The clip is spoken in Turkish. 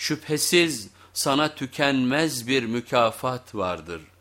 Şüphesiz sana tükenmez bir mükafat vardır.''